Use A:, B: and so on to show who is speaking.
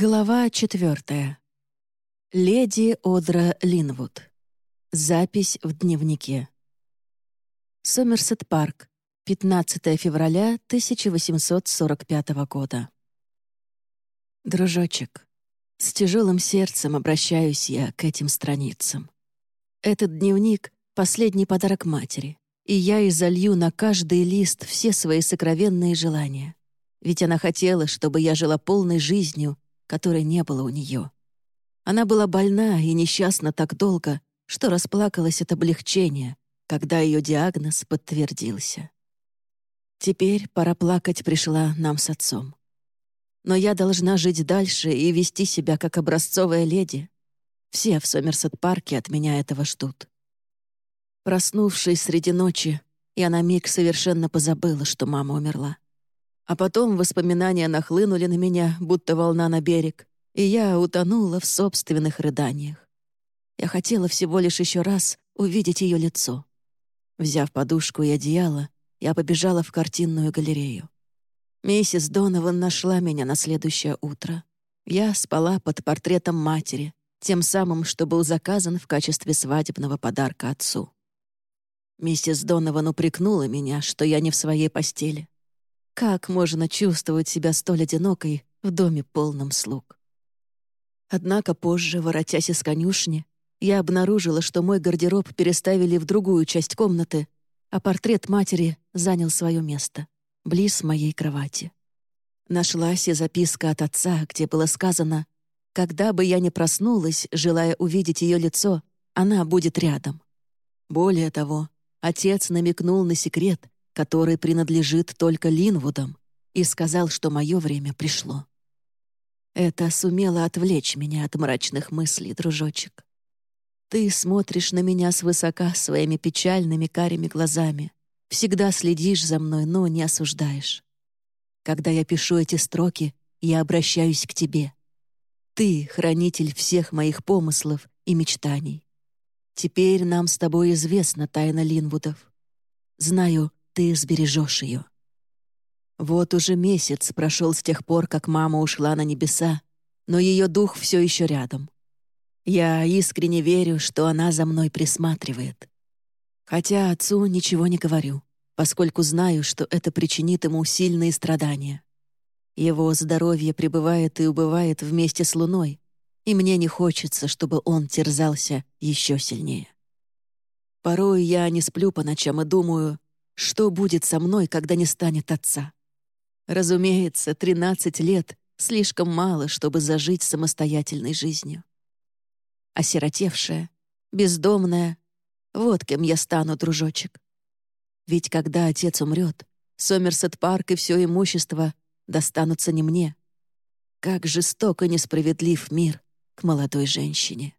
A: Глава четвертая. Леди Одра Линвуд. Запись в дневнике. Сомерсет Парк. 15 февраля 1845 года. Дружочек, с тяжелым сердцем обращаюсь я к этим страницам. Этот дневник — последний подарок матери, и я изолью на каждый лист все свои сокровенные желания. Ведь она хотела, чтобы я жила полной жизнью — которой не было у нее. Она была больна и несчастна так долго, что расплакалась от облегчения, когда ее диагноз подтвердился. Теперь пора плакать пришла нам с отцом. Но я должна жить дальше и вести себя как образцовая леди. Все в Сомерсет-парке от меня этого ждут. Проснувшись среди ночи, я на миг совершенно позабыла, что мама умерла. А потом воспоминания нахлынули на меня, будто волна на берег, и я утонула в собственных рыданиях. Я хотела всего лишь еще раз увидеть ее лицо. Взяв подушку и одеяло, я побежала в картинную галерею. Миссис Донован нашла меня на следующее утро. Я спала под портретом матери, тем самым, что был заказан в качестве свадебного подарка отцу. Миссис Донован упрекнула меня, что я не в своей постели. Как можно чувствовать себя столь одинокой в доме полном слуг? Однако позже, воротясь из конюшни, я обнаружила, что мой гардероб переставили в другую часть комнаты, а портрет матери занял свое место, близ моей кровати. Нашлась и записка от отца, где было сказано, «Когда бы я ни проснулась, желая увидеть ее лицо, она будет рядом». Более того, отец намекнул на секрет, который принадлежит только Линвудам, и сказал, что мое время пришло. Это сумело отвлечь меня от мрачных мыслей, дружочек. Ты смотришь на меня свысока своими печальными карими глазами, всегда следишь за мной, но не осуждаешь. Когда я пишу эти строки, я обращаюсь к тебе. Ты — хранитель всех моих помыслов и мечтаний. Теперь нам с тобой известна тайна Линвудов. Знаю, ты сбережешь ее. Вот уже месяц прошел с тех пор, как мама ушла на небеса, но ее дух все еще рядом. Я искренне верю, что она за мной присматривает. Хотя отцу ничего не говорю, поскольку знаю, что это причинит ему сильные страдания. Его здоровье пребывает и убывает вместе с луной, и мне не хочется, чтобы он терзался еще сильнее. Порой я не сплю по ночам и думаю, что будет со мной, когда не станет отца? Разумеется, 13 лет — слишком мало, чтобы зажить самостоятельной жизнью. Осиротевшая, бездомная — вот кем я стану, дружочек. Ведь когда отец умрет, Сомерсет-парк и все имущество достанутся не мне. Как жестоко несправедлив мир к молодой женщине.